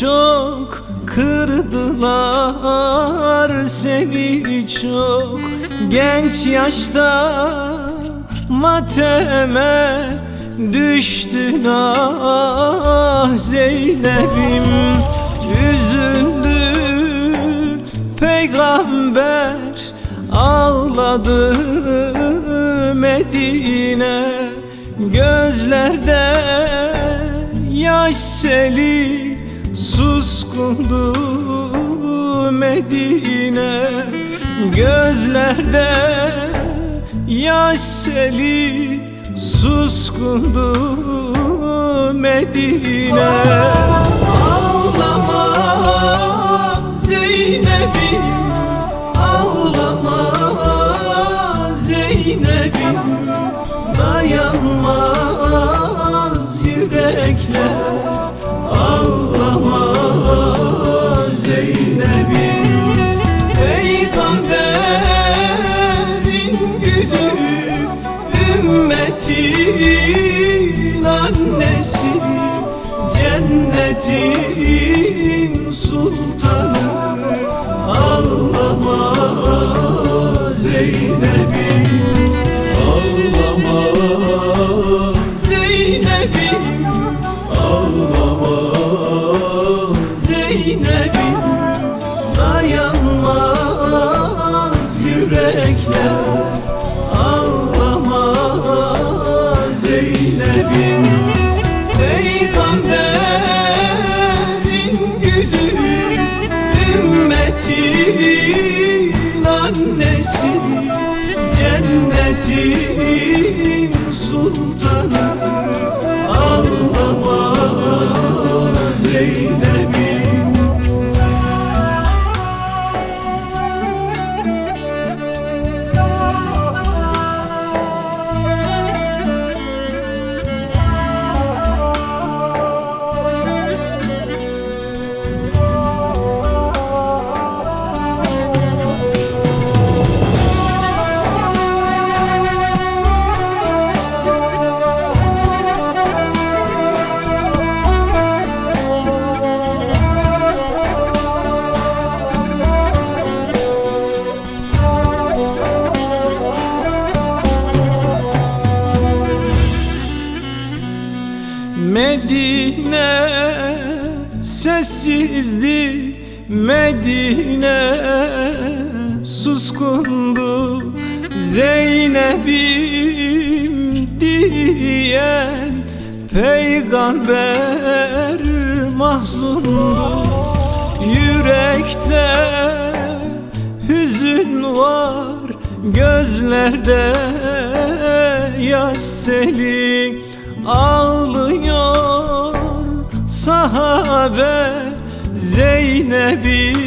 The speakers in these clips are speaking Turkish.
çok kırdılar seni çok. Genç yaşta mateme düştün ah Zeynep'im. Üzüldü peygamber ağladı Medine. Gözlerde yaş seli suskundu Medine. Gözlerde yaş seli suskundu Medine. Ağlama Zeynep'im Ağlama Zeynep'im. Dayanmaz yürekler annesi Cennetin sultanı Ağlama Zeynep'im Ağlama Zeynep'im Ağlama Zeynep'im Dayanmaz yürekler annesi Cennetin sultanı Ağlama Zeynep'im Medine sessizdi Medine. Suskundu Zeynep'im diyen peygamber mahzundu. Yürekte hüzün var gözlerde yaş seli ağlıyor sahabe Zeynep'im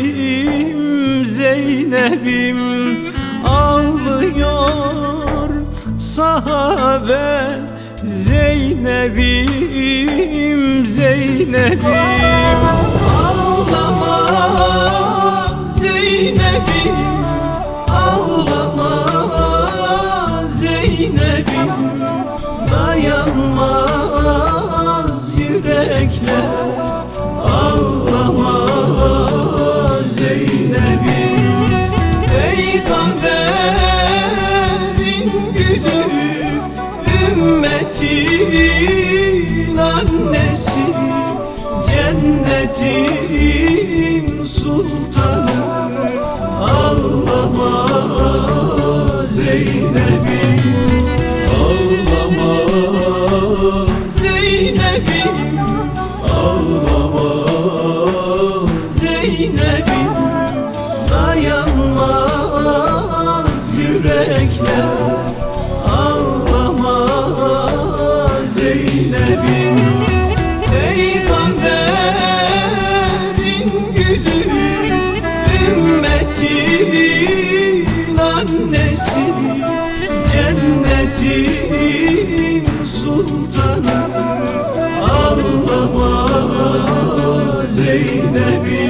Zeynep'im ağlıyor. Sahabe Zeynep'im Zeynep'im. Ağlama Annesi Cennetin sultanı Ağlama Zeynep'im Zeynep'im Ağlama